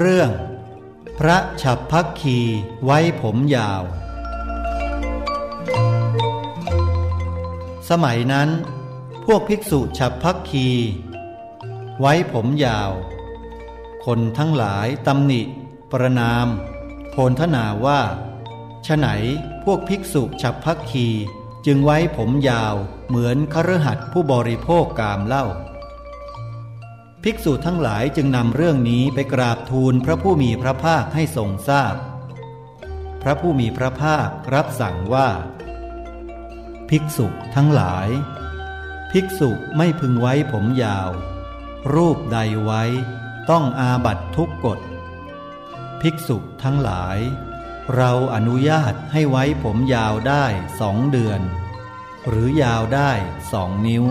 เรื่อง พระฉับพักคีไว้ผมยาว สมัยนั้น พวกภิกษุฉับพักคี ไว้ผมยาว คนทั้งหลายตำหนิ ประนาม โพนทนาว่าฉไหนพวกภิกษุฉับพักคีจึงไว้ผมยาวเหมือนคฤหัสถ์ผู้บริโภคกามเล่า ภิกษุทั้งหลายจึงนำเรื่องนี้ไปกราบทูลพระผู้มีพระภาคให้ทรงทราบพพระผู้มีพระภาครับสั่งว่า ภิกษุทั้งหลาย ภิกษุไม่พึงไว้ผมยาว รูปใดไว้ต้องอาบัตทุกกฎ ภิกษุทั้งหลาย เราอนุญาตให้ไว้ผมยาวได้สองเดือน หรือยาวได้สองนิ้ว